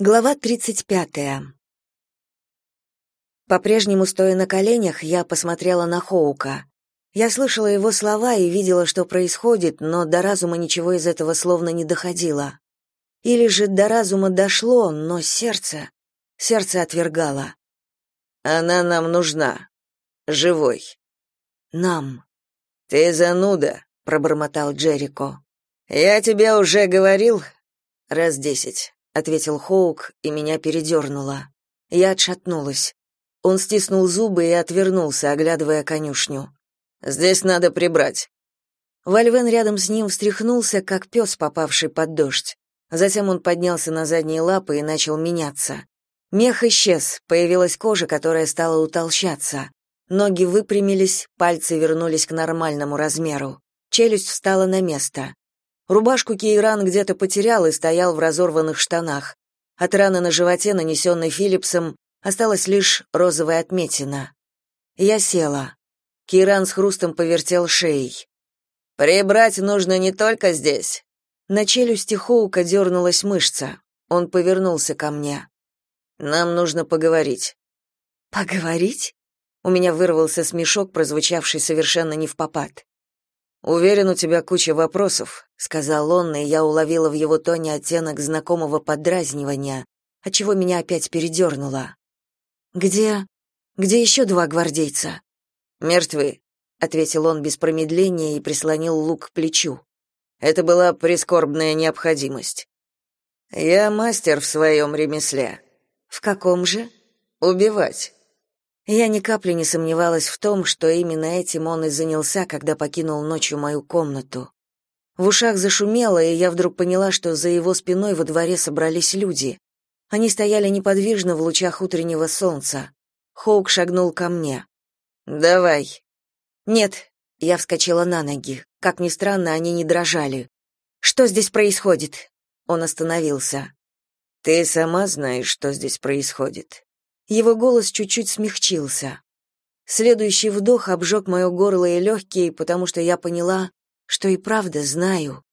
Глава 35. По-прежнему стоя на коленях, я посмотрела на Хоука. Я слышала его слова и видела, что происходит, но до разума ничего из этого словно не доходило. Или же до разума дошло, но сердце... Сердце отвергало. «Она нам нужна. Живой». «Нам». «Ты зануда», — пробормотал Джерико. «Я тебе уже говорил раз десять» ответил Хоук, и меня передернуло. Я отшатнулась. Он стиснул зубы и отвернулся, оглядывая конюшню. Здесь надо прибрать. Вальвен рядом с ним встряхнулся, как пес, попавший под дождь. Затем он поднялся на задние лапы и начал меняться. Мех исчез, появилась кожа, которая стала утолщаться. Ноги выпрямились, пальцы вернулись к нормальному размеру. Челюсть встала на место. Рубашку Кейран где-то потерял и стоял в разорванных штанах. От раны на животе, нанесенной Филлипсом, осталась лишь розовая отметина. Я села. Кейран с хрустом повертел шеей. «Прибрать нужно не только здесь». На челюсти Хоука дернулась мышца. Он повернулся ко мне. «Нам нужно поговорить». «Поговорить?» У меня вырвался смешок, прозвучавший совершенно не в попад. Уверен, у тебя куча вопросов, сказал он, и я уловила в его тоне оттенок знакомого поддразнивания, отчего меня опять передернуло. Где где еще два гвардейца? Мертвы, ответил он без промедления и прислонил лук к плечу. Это была прискорбная необходимость. Я мастер в своем ремесле. В каком же? Убивать. Я ни капли не сомневалась в том, что именно этим он и занялся, когда покинул ночью мою комнату. В ушах зашумело, и я вдруг поняла, что за его спиной во дворе собрались люди. Они стояли неподвижно в лучах утреннего солнца. Хоук шагнул ко мне. «Давай». «Нет», — я вскочила на ноги. Как ни странно, они не дрожали. «Что здесь происходит?» Он остановился. «Ты сама знаешь, что здесь происходит?» Его голос чуть-чуть смягчился. Следующий вдох обжег мое горло и легкие, потому что я поняла, что и правда знаю.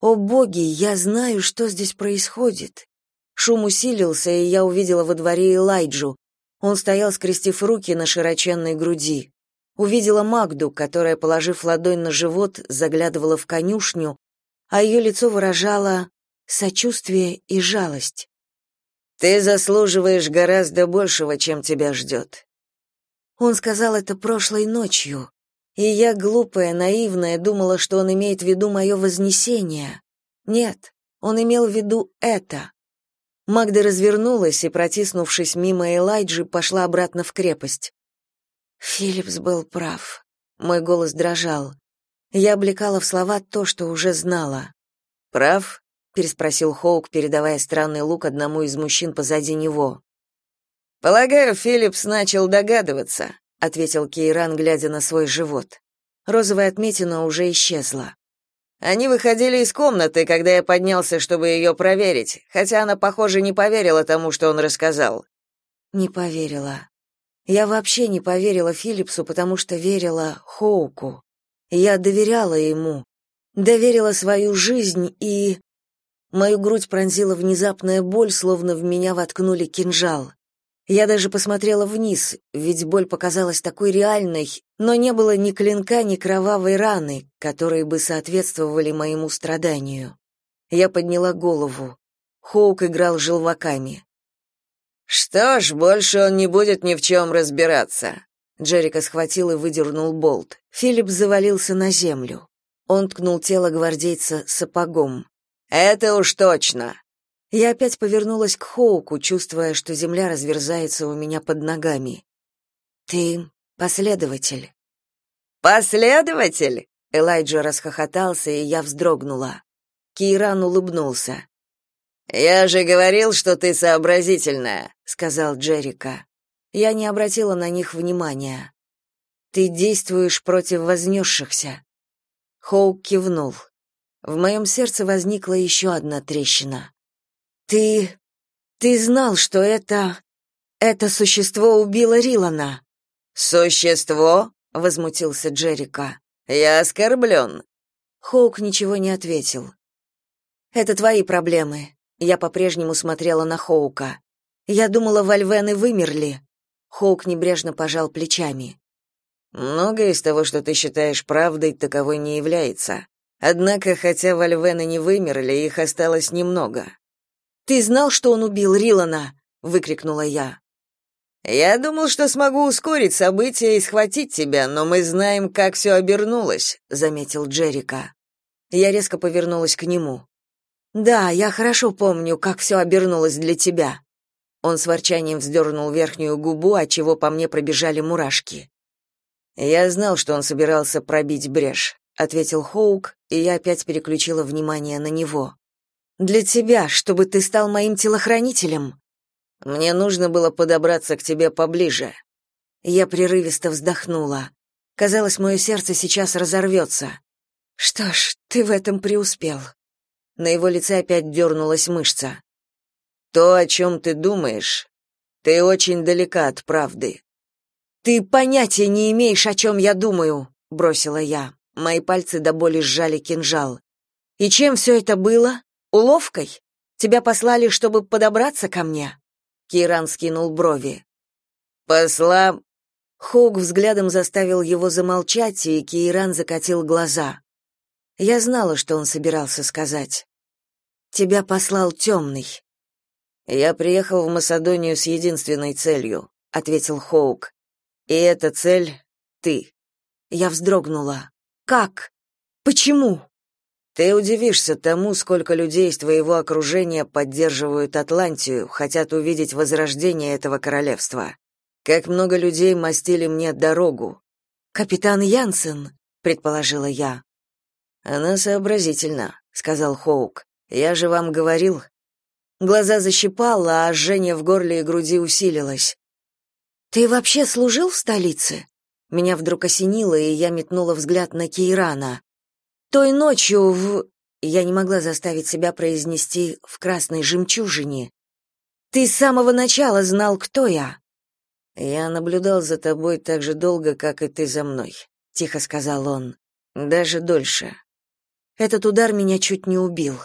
О боги, я знаю, что здесь происходит. Шум усилился, и я увидела во дворе Элайджу. Он стоял, скрестив руки на широченной груди. Увидела Магду, которая, положив ладонь на живот, заглядывала в конюшню, а ее лицо выражало сочувствие и жалость. Ты заслуживаешь гораздо большего, чем тебя ждет». Он сказал это прошлой ночью, и я, глупая, наивная, думала, что он имеет в виду мое вознесение. Нет, он имел в виду это. Магда развернулась и, протиснувшись мимо Элайджи, пошла обратно в крепость. Филлипс был прав. Мой голос дрожал. Я облекала в слова то, что уже знала. «Прав?» Переспросил Хоук, передавая странный лук одному из мужчин позади него. Полагаю, Филлипс начал догадываться, ответил Кейран, глядя на свой живот. Розовая отметина уже исчезла. Они выходили из комнаты, когда я поднялся, чтобы ее проверить, хотя она, похоже, не поверила тому, что он рассказал. Не поверила. Я вообще не поверила Филлипсу, потому что верила Хоуку. Я доверяла ему, доверила свою жизнь и Мою грудь пронзила внезапная боль, словно в меня воткнули кинжал. Я даже посмотрела вниз, ведь боль показалась такой реальной, но не было ни клинка, ни кровавой раны, которые бы соответствовали моему страданию. Я подняла голову. Хоук играл желваками. «Что ж, больше он не будет ни в чем разбираться». Джерика схватил и выдернул болт. Филипп завалился на землю. Он ткнул тело гвардейца сапогом. Это уж точно. Я опять повернулась к Хоуку, чувствуя, что земля разверзается у меня под ногами. Ты последователь. Последователь? Элайджа расхохотался, и я вздрогнула. Киран улыбнулся. Я же говорил, что ты сообразительная, сказал Джерика. Я не обратила на них внимания. Ты действуешь против вознесшихся». Хоук кивнул. В моем сердце возникла еще одна трещина. Ты ты знал, что это это существо убило Рилана. Существо? возмутился Джерика. Я оскорблен». Хоук ничего не ответил. Это твои проблемы. Я по-прежнему смотрела на Хоука. Я думала, вольвены вымерли. Хоук небрежно пожал плечами. Многое из того, что ты считаешь правдой, таковой не является. Однако, хотя вольвены не вымерли, их осталось немного. Ты знал, что он убил Рилана? выкрикнула я. Я думал, что смогу ускорить события и схватить тебя, но мы знаем, как все обернулось, заметил Джерика. Я резко повернулась к нему. Да, я хорошо помню, как все обернулось для тебя. Он с ворчанием вздернул верхнюю губу, от чего по мне пробежали мурашки. Я знал, что он собирался пробить брешь, ответил Хоук, и я опять переключила внимание на него. Для тебя, чтобы ты стал моим телохранителем. Мне нужно было подобраться к тебе поближе. Я прерывисто вздохнула. Казалось, мое сердце сейчас разорвется. Что ж, ты в этом преуспел. На его лице опять дернулась мышца. То, о чем ты думаешь, ты очень далека от правды. Ты понятия не имеешь, о чем я думаю, бросила я. Мои пальцы до боли сжали кинжал. И чем все это было? Уловкой? Тебя послали, чтобы подобраться ко мне? Киран скинул брови. Посла Хоук взглядом заставил его замолчать, и Киран закатил глаза. Я знала, что он собирался сказать. Тебя послал темный». Я приехал в Масадонию с единственной целью, ответил Хоук. И эта цель ты. Я вздрогнула. Как? Почему? Ты удивишься тому, сколько людей из твоего окружения поддерживают Атлантию, хотят увидеть возрождение этого королевства. Как много людей мастили мне дорогу. Капитан Янсен, предположила я. Она сообразительна, сказал Хоук. Я же вам говорил. Глаза защипало, а жжение в горле и груди усилилось. Ты вообще служил в столице? Меня вдруг осенило, и я метнула взгляд на Кейрана. Той ночью в... Я не могла заставить себя произнести «в красной жемчужине». «Ты с самого начала знал, кто я». «Я наблюдал за тобой так же долго, как и ты за мной», — тихо сказал он. «Даже дольше». Этот удар меня чуть не убил.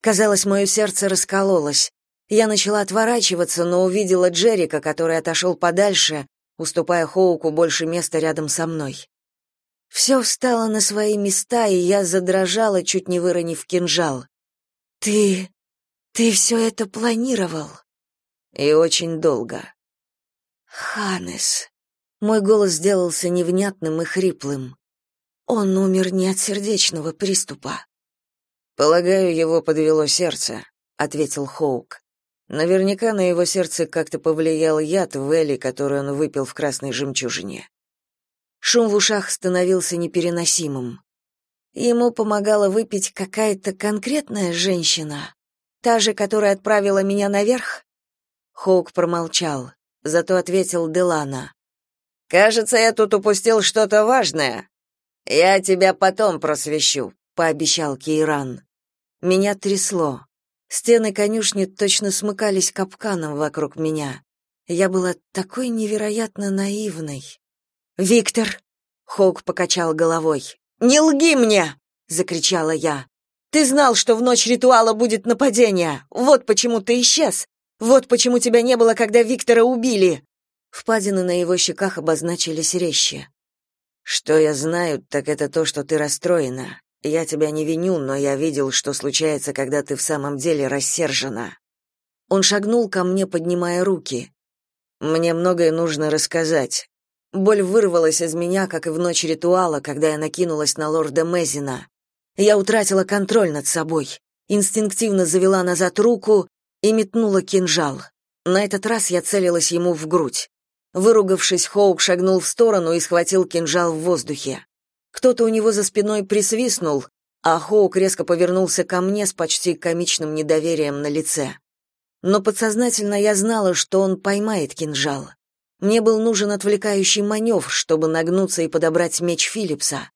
Казалось, мое сердце раскололось. Я начала отворачиваться, но увидела Джерика, который отошел подальше, уступая Хоуку больше места рядом со мной. Все встало на свои места, и я задрожала, чуть не выронив кинжал. «Ты... ты все это планировал?» «И очень долго». «Ханес...» Мой голос сделался невнятным и хриплым. Он умер не от сердечного приступа. «Полагаю, его подвело сердце», — ответил Хоук. Наверняка на его сердце как-то повлиял яд в Элли, который он выпил в красной жемчужине. Шум в ушах становился непереносимым. Ему помогала выпить какая-то конкретная женщина, та же, которая отправила меня наверх. Хоук промолчал, зато ответил Делана. Кажется, я тут упустил что-то важное. Я тебя потом просвещу, пообещал Кейран. Меня трясло. Стены конюшни точно смыкались капканом вокруг меня. Я была такой невероятно наивной. «Виктор!» — Хоук покачал головой. «Не лги мне!» — закричала я. «Ты знал, что в ночь ритуала будет нападение. Вот почему ты исчез. Вот почему тебя не было, когда Виктора убили». Впадины на его щеках обозначились резче. «Что я знаю, так это то, что ты расстроена. Я тебя не виню, но я видел, что случается, когда ты в самом деле рассержена». Он шагнул ко мне, поднимая руки. «Мне многое нужно рассказать. Боль вырвалась из меня, как и в ночь ритуала, когда я накинулась на лорда Мезина. Я утратила контроль над собой, инстинктивно завела назад руку и метнула кинжал. На этот раз я целилась ему в грудь. Выругавшись, Хоук шагнул в сторону и схватил кинжал в воздухе. Кто-то у него за спиной присвистнул, а Хоук резко повернулся ко мне с почти комичным недоверием на лице. Но подсознательно я знала, что он поймает кинжал. Мне был нужен отвлекающий маневр, чтобы нагнуться и подобрать меч Филлипса.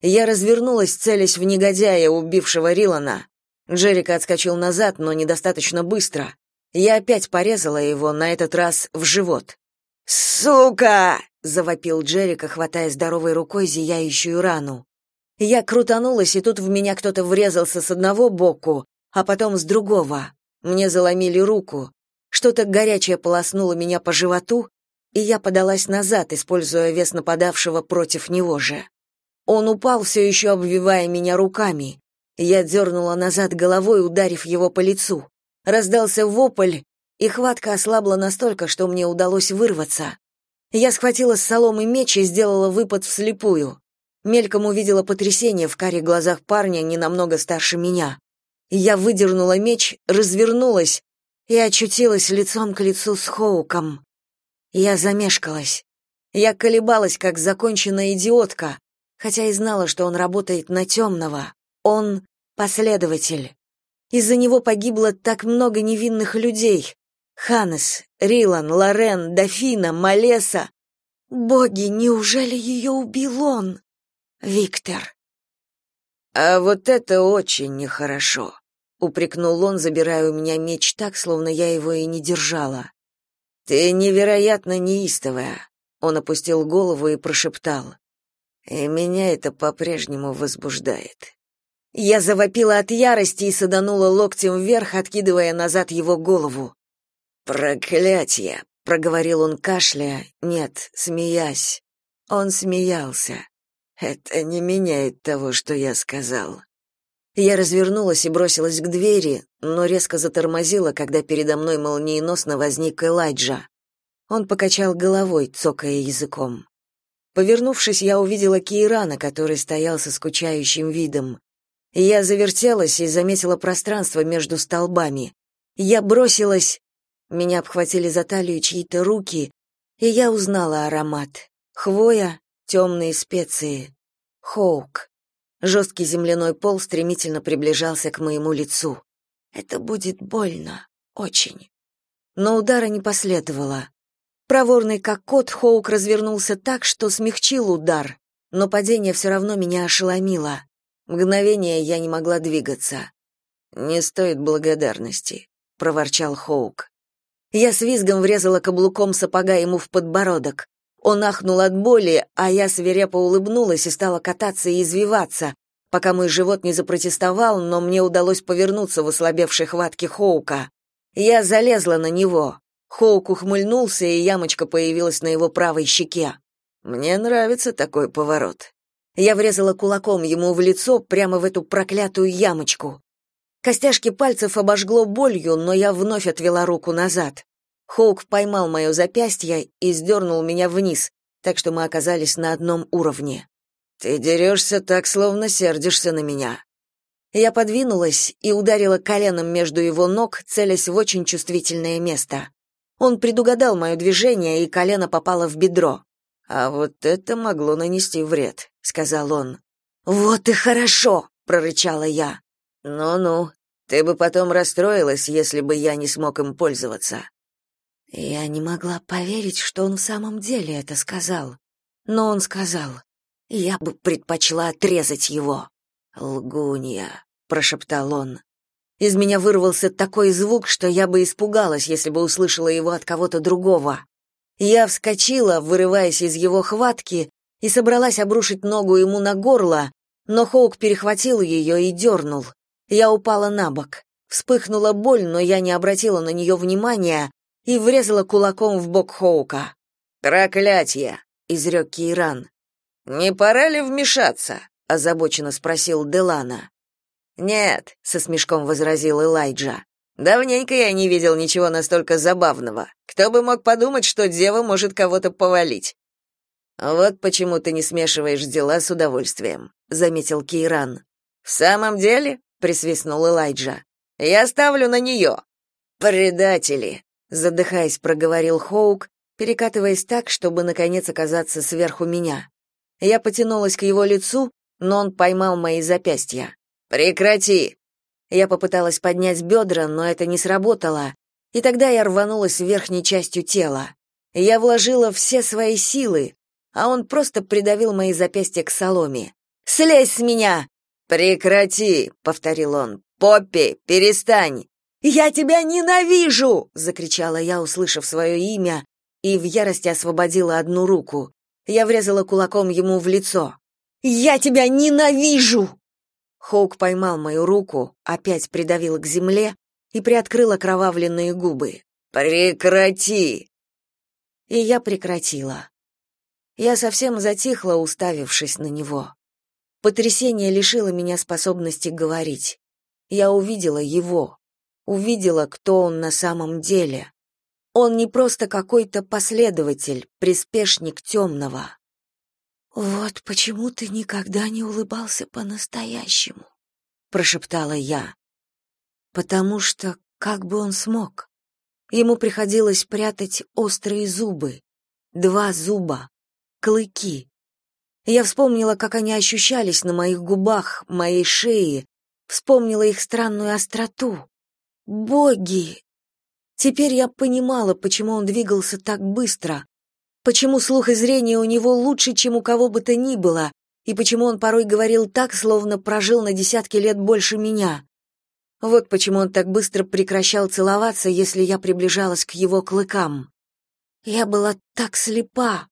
Я развернулась, целясь в негодяя, убившего Рилана. Джерика отскочил назад, но недостаточно быстро. Я опять порезала его, на этот раз в живот. «Сука!» — завопил Джерика, хватая здоровой рукой зияющую рану. Я крутанулась, и тут в меня кто-то врезался с одного боку, а потом с другого. Мне заломили руку. Что-то горячее полоснуло меня по животу, и я подалась назад, используя вес нападавшего против него же. Он упал, все еще обвивая меня руками. Я дернула назад головой, ударив его по лицу. Раздался вопль, и хватка ослабла настолько, что мне удалось вырваться. Я схватила с соломы меч и сделала выпад вслепую. Мельком увидела потрясение в каре глазах парня, не намного старше меня. Я выдернула меч, развернулась и очутилась лицом к лицу с Хоуком. Я замешкалась. Я колебалась, как законченная идиотка, хотя и знала, что он работает на темного. Он последователь. Из-за него погибло так много невинных людей. Ханес, Рилан, Лорен, Дофина, Малеса. Боги, неужели ее убил он? Виктор. А вот это очень нехорошо, упрекнул он, забирая у меня меч так, словно я его и не держала. Ты невероятно неистовая. Он опустил голову и прошептал: и меня это по-прежнему возбуждает. Я завопила от ярости и саданула локтем вверх, откидывая назад его голову. «Проклятье!» — проговорил он, кашляя, нет, смеясь. Он смеялся. «Это не меняет того, что я сказал». Я развернулась и бросилась к двери, но резко затормозила, когда передо мной молниеносно возник Элайджа. Он покачал головой, цокая языком. Повернувшись, я увидела Кейрана, который стоял со скучающим видом. Я завертелась и заметила пространство между столбами. Я бросилась... Меня обхватили за талию чьи-то руки, и я узнала аромат. Хвоя, темные специи. Хоук. Жесткий земляной пол стремительно приближался к моему лицу. Это будет больно. Очень. Но удара не последовало. Проворный как кот, Хоук развернулся так, что смягчил удар, но падение все равно меня ошеломило. Мгновение я не могла двигаться. «Не стоит благодарности», — проворчал Хоук. Я с визгом врезала каблуком сапога ему в подбородок. Он ахнул от боли, а я свирепо улыбнулась и стала кататься и извиваться, пока мой живот не запротестовал, но мне удалось повернуться в ослабевшей хватке Хоука. Я залезла на него. Хоук ухмыльнулся, и ямочка появилась на его правой щеке. Мне нравится такой поворот. Я врезала кулаком ему в лицо прямо в эту проклятую ямочку. Костяшки пальцев обожгло болью, но я вновь отвела руку назад. Хоук поймал мое запястье и сдернул меня вниз, так что мы оказались на одном уровне. «Ты дерешься так, словно сердишься на меня». Я подвинулась и ударила коленом между его ног, целясь в очень чувствительное место. Он предугадал мое движение, и колено попало в бедро. «А вот это могло нанести вред», — сказал он. «Вот и хорошо!» — прорычала я. «Ну-ну, ты бы потом расстроилась, если бы я не смог им пользоваться». Я не могла поверить, что он в самом деле это сказал. Но он сказал. Я бы предпочла отрезать его. «Лгунья», — прошептал он. Из меня вырвался такой звук, что я бы испугалась, если бы услышала его от кого-то другого. Я вскочила, вырываясь из его хватки, и собралась обрушить ногу ему на горло, но Хоук перехватил ее и дернул. Я упала на бок. Вспыхнула боль, но я не обратила на нее внимания и врезала кулаком в бок Хоука. «Проклятье!» — изрек Кейран. «Не пора ли вмешаться?» — озабоченно спросил Делана. «Нет», — со смешком возразил Элайджа. «Давненько я не видел ничего настолько забавного. Кто бы мог подумать, что дева может кого-то повалить?» «Вот почему ты не смешиваешь дела с удовольствием», — заметил Кейран. «В самом деле?» — присвистнул Элайджа. «Я ставлю на нее». «Предатели», — задыхаясь, проговорил Хоук, перекатываясь так, чтобы, наконец, оказаться сверху меня. Я потянулась к его лицу, но он поймал мои запястья. Прекрати. Я попыталась поднять бедра, но это не сработало, и тогда я рванулась верхней частью тела. Я вложила все свои силы, а он просто придавил мои запястья к соломе. Слезь с меня. Прекрати, повторил он. Поппи, перестань. Я тебя ненавижу, закричала я, услышав свое имя, и в ярости освободила одну руку. Я врезала кулаком ему в лицо. Я тебя ненавижу. Хоук поймал мою руку, опять придавил к земле, и приоткрыл окровавленные губы. «Прекрати!» И я прекратила. Я совсем затихла, уставившись на него. Потрясение лишило меня способности говорить. Я увидела его, увидела, кто он на самом деле. Он не просто какой-то последователь, приспешник темного. «Вот почему ты никогда не улыбался по-настоящему», — прошептала я. «Потому что как бы он смог? Ему приходилось прятать острые зубы, два зуба, клыки. Я вспомнила, как они ощущались на моих губах, моей шее, вспомнила их странную остроту. Боги! Теперь я понимала, почему он двигался так быстро, почему слух и зрение у него лучше, чем у кого бы то ни было, и почему он порой говорил так, словно прожил на десятки лет больше меня. Вот почему он так быстро прекращал целоваться, если я приближалась к его клыкам. Я была так слепа.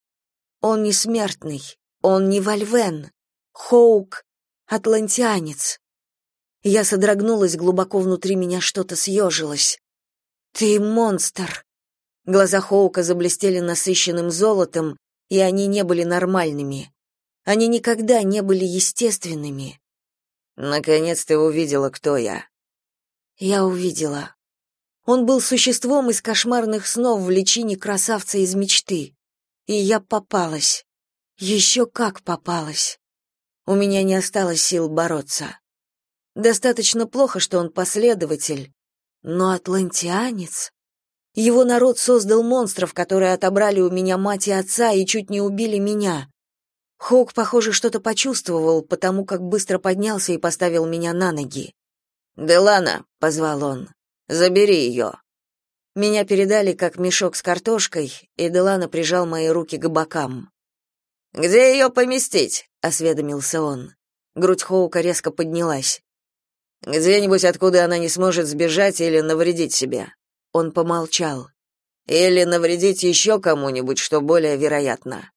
Он не смертный, он не Вальвен, Хоук, атлантианец. Я содрогнулась, глубоко внутри меня что-то съежилось. «Ты монстр!» Глаза Хоука заблестели насыщенным золотом, и они не были нормальными. Они никогда не были естественными. «Наконец ты увидела, кто я», я увидела. Он был существом из кошмарных снов в личине красавца из мечты. И я попалась. Еще как попалась. У меня не осталось сил бороться. Достаточно плохо, что он последователь, но атлантианец. Его народ создал монстров, которые отобрали у меня мать и отца и чуть не убили меня. Хоук, похоже, что-то почувствовал, потому как быстро поднялся и поставил меня на ноги. «Делана», — позвал он, — «забери ее». Меня передали как мешок с картошкой, и Делана прижал мои руки к бокам. «Где ее поместить?» — осведомился он. Грудь Хоука резко поднялась. «Где-нибудь, откуда она не сможет сбежать или навредить себе». Он помолчал. «Или навредить еще кому-нибудь, что более вероятно».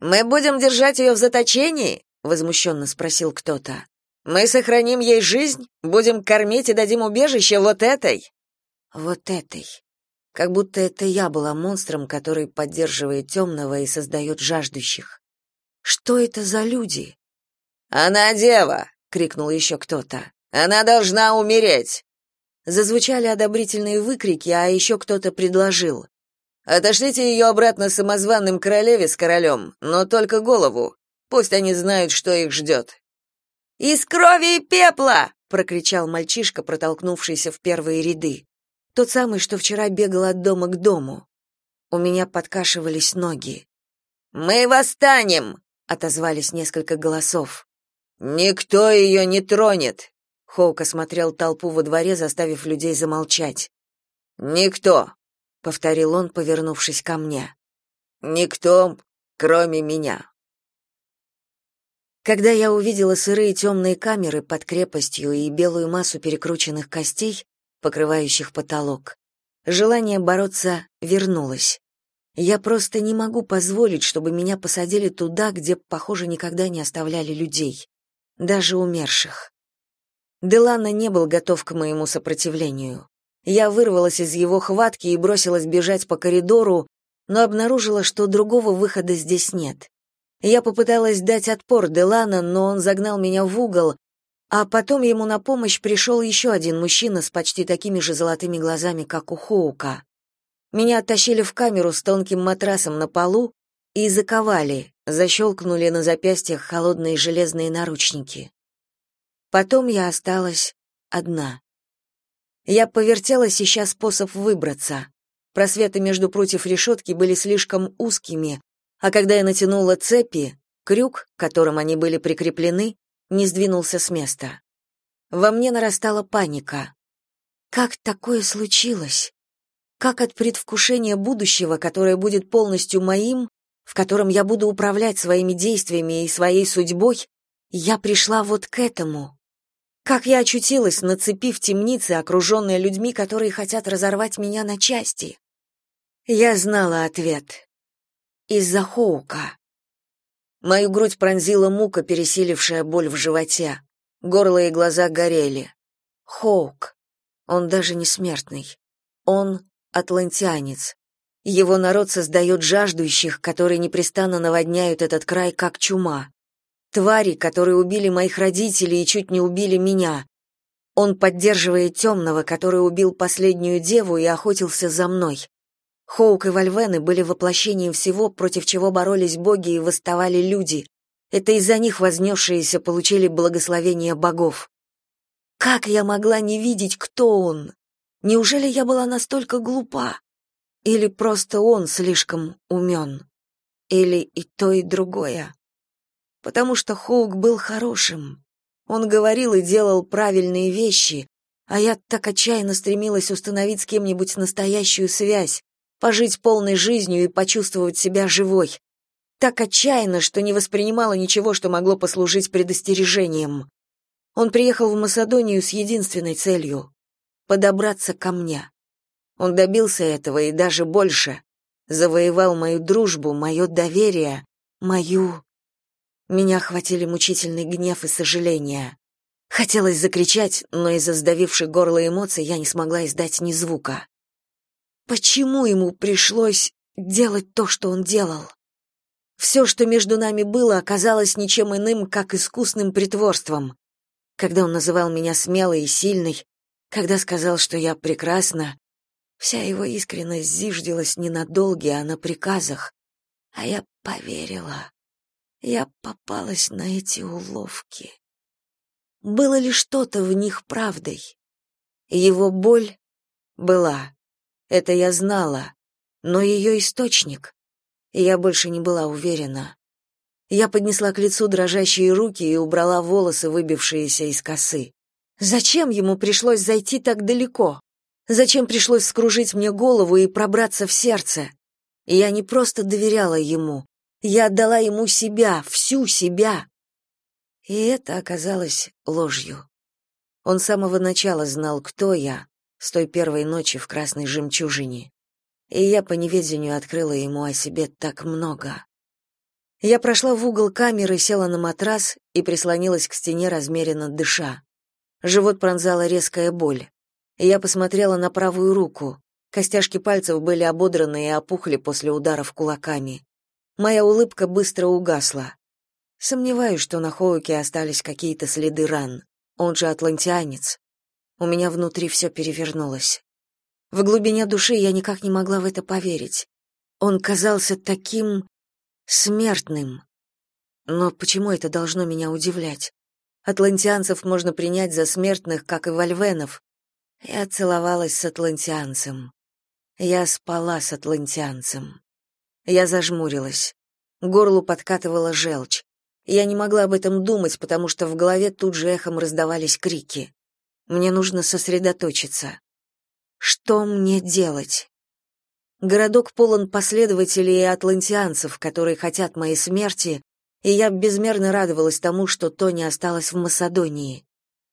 «Мы будем держать ее в заточении?» — возмущенно спросил кто-то. Мы сохраним ей жизнь, будем кормить и дадим убежище вот этой. Вот этой. Как будто это я была монстром, который поддерживает темного и создает жаждущих. Что это за люди? Она дева, крикнул еще кто-то. Она должна умереть. Зазвучали одобрительные выкрики, а еще кто-то предложил: Отошлите ее обратно самозванным королеве с королем, но только голову. Пусть они знают, что их ждет. «Из крови и пепла!» — прокричал мальчишка, протолкнувшийся в первые ряды. Тот самый, что вчера бегал от дома к дому. У меня подкашивались ноги. «Мы восстанем!» — отозвались несколько голосов. «Никто ее не тронет!» Хоук осмотрел толпу во дворе, заставив людей замолчать. «Никто!» — повторил он, повернувшись ко мне. «Никто, кроме меня!» Когда я увидела сырые темные камеры под крепостью и белую массу перекрученных костей, покрывающих потолок, желание бороться вернулось. Я просто не могу позволить, чтобы меня посадили туда, где, похоже, никогда не оставляли людей, даже умерших. Делана не был готов к моему сопротивлению. Я вырвалась из его хватки и бросилась бежать по коридору, но обнаружила, что другого выхода здесь нет. Я попыталась дать отпор Делана, но он загнал меня в угол, а потом ему на помощь пришел еще один мужчина с почти такими же золотыми глазами, как у Хоука. Меня оттащили в камеру с тонким матрасом на полу и заковали, защелкнули на запястьях холодные железные наручники. Потом я осталась одна. Я повертелась, ища способ выбраться. Просветы между прутьев решетки были слишком узкими, а когда я натянула цепи, крюк, к которым они были прикреплены, не сдвинулся с места. Во мне нарастала паника. Как такое случилось? Как от предвкушения будущего, которое будет полностью моим, в котором я буду управлять своими действиями и своей судьбой, я пришла вот к этому? Как я очутилась на цепи в темнице, окруженная людьми, которые хотят разорвать меня на части? Я знала ответ из-за Хоука. Мою грудь пронзила мука, пересилившая боль в животе. Горло и глаза горели. Хоук. Он даже не смертный. Он атлантианец. Его народ создает жаждущих, которые непрестанно наводняют этот край, как чума. Твари, которые убили моих родителей и чуть не убили меня. Он поддерживает темного, который убил последнюю деву и охотился за мной. Хоук и Вальвены были воплощением всего, против чего боролись боги и восставали люди. Это из-за них вознесшиеся получили благословение богов. Как я могла не видеть, кто он? Неужели я была настолько глупа? Или просто он слишком умен? Или и то, и другое? Потому что Хоук был хорошим. Он говорил и делал правильные вещи, а я так отчаянно стремилась установить с кем-нибудь настоящую связь, пожить полной жизнью и почувствовать себя живой. Так отчаянно, что не воспринимала ничего, что могло послужить предостережением. Он приехал в Македонию с единственной целью — подобраться ко мне. Он добился этого и даже больше. Завоевал мою дружбу, мое доверие, мою... Меня охватили мучительный гнев и сожаление. Хотелось закричать, но из-за сдавивших горло эмоций я не смогла издать ни звука. Почему ему пришлось делать то, что он делал? Все, что между нами было, оказалось ничем иным, как искусным притворством. Когда он называл меня смелой и сильной, когда сказал, что я прекрасна, Вся его искренность зиждилась не на долге, а на приказах. А я поверила. Я попалась на эти уловки. Было ли что-то в них правдой? Его боль была. Это я знала. Но ее источник... Я больше не была уверена. Я поднесла к лицу дрожащие руки и убрала волосы, выбившиеся из косы. Зачем ему пришлось зайти так далеко? Зачем пришлось скружить мне голову и пробраться в сердце? Я не просто доверяла ему, я отдала ему себя, всю себя. И это оказалось ложью. Он с самого начала знал, кто я, с той первой ночи в красной жемчужине. И я по неведению открыла ему о себе так много. Я прошла в угол камеры, села на матрас и прислонилась к стене, размеренно дыша. Живот пронзала резкая боль. Я посмотрела на правую руку. Костяшки пальцев были ободраны и опухли после ударов кулаками. Моя улыбка быстро угасла. Сомневаюсь, что на Хоуке остались какие-то следы ран. Он же атлантианец. У меня внутри все перевернулось. В глубине души я никак не могла в это поверить. Он казался таким смертным. Но почему это должно меня удивлять? Атлантианцев можно принять за смертных, как и вольвенов, я целовалась с атлантианцем. Я спала с атлантианцем. Я зажмурилась. Горлу подкатывала желчь. Я не могла об этом думать, потому что в голове тут же эхом раздавались крики. Мне нужно сосредоточиться. Что мне делать? Городок полон последователей и атлантианцев, которые хотят моей смерти, и я безмерно радовалась тому, что Тони осталась в Масадонии.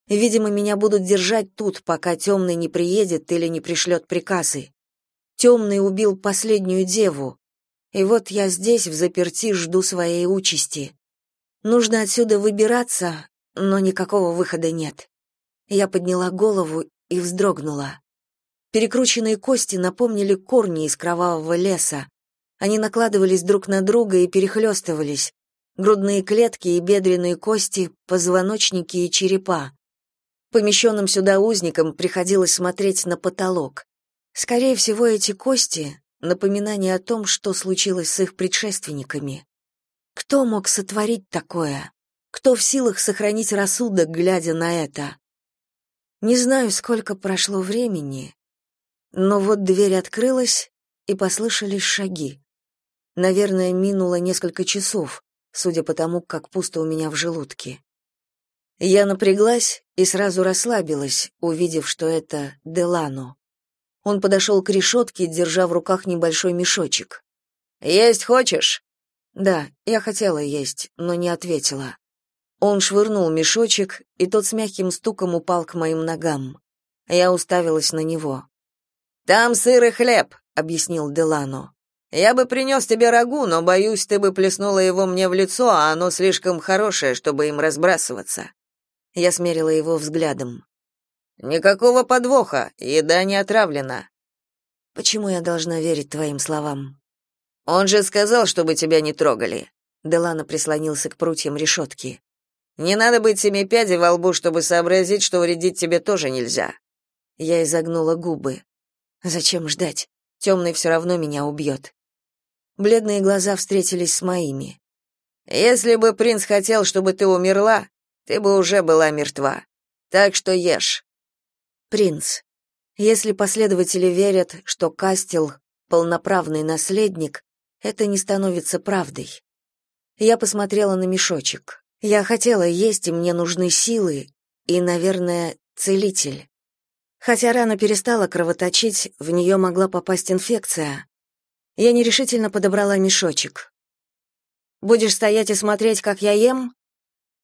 Видимо, меня будут держать тут, пока темный не приедет или не пришлет приказы. Темный убил последнюю деву, и вот я здесь в заперти жду своей участи. Нужно отсюда выбираться, но никакого выхода нет. Я подняла голову и вздрогнула. Перекрученные кости напомнили корни из кровавого леса. Они накладывались друг на друга и перехлестывались. Грудные клетки и бедренные кости, позвоночники и черепа. Помещенным сюда узникам приходилось смотреть на потолок. Скорее всего, эти кости — напоминание о том, что случилось с их предшественниками. Кто мог сотворить такое? Кто в силах сохранить рассудок, глядя на это? Не знаю, сколько прошло времени, но вот дверь открылась, и послышались шаги. Наверное, минуло несколько часов, судя по тому, как пусто у меня в желудке. Я напряглась и сразу расслабилась, увидев, что это Делано. Он подошел к решетке, держа в руках небольшой мешочек. «Есть хочешь?» Да, я хотела есть, но не ответила. Он швырнул мешочек, и тот с мягким стуком упал к моим ногам. Я уставилась на него. «Там сыр и хлеб», — объяснил Делано. «Я бы принес тебе рагу, но, боюсь, ты бы плеснула его мне в лицо, а оно слишком хорошее, чтобы им разбрасываться». Я смерила его взглядом. Никакого подвоха, еда не отравлена. Почему я должна верить твоим словам? Он же сказал, чтобы тебя не трогали. Делана прислонился к прутьям решетки. Не надо быть семи пядей во лбу, чтобы сообразить, что вредить тебе тоже нельзя. Я изогнула губы. Зачем ждать? Темный все равно меня убьет. Бледные глаза встретились с моими. Если бы принц хотел, чтобы ты умерла, ты бы уже была мертва. Так что ешь. Принц. Если последователи верят, что Кастел полноправный наследник, это не становится правдой. Я посмотрела на мешочек. Я хотела есть, и мне нужны силы, и, наверное, целитель. Хотя рана перестала кровоточить, в нее могла попасть инфекция. Я нерешительно подобрала мешочек. Будешь стоять и смотреть, как я ем?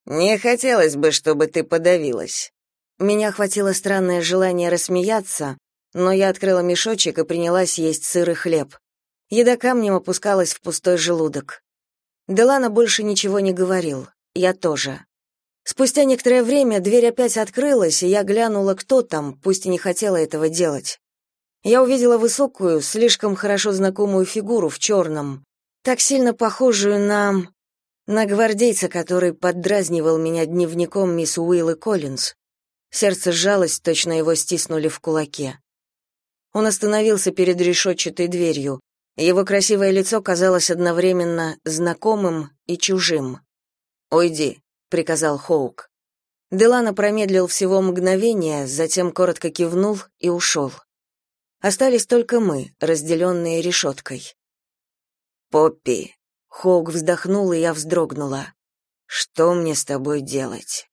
Не хотелось бы, чтобы ты подавилась. Меня охватило странное желание рассмеяться, но я открыла мешочек и принялась есть сыр и хлеб. Еда камнем опускалась в пустой желудок. Делана больше ничего не говорил. Я тоже. Спустя некоторое время дверь опять открылась, и я глянула, кто там, пусть и не хотела этого делать. Я увидела высокую, слишком хорошо знакомую фигуру в черном, так сильно похожую на... на гвардейца, который поддразнивал меня дневником мисс Уиллы Коллинз. Сердце сжалось, точно его стиснули в кулаке. Он остановился перед решетчатой дверью. Его красивое лицо казалось одновременно знакомым и чужим. «Уйди», — приказал Хоук. Делана промедлил всего мгновение, затем коротко кивнул и ушел. Остались только мы, разделенные решеткой. Поппи. Хоук вздохнул, и я вздрогнула. Что мне с тобой делать?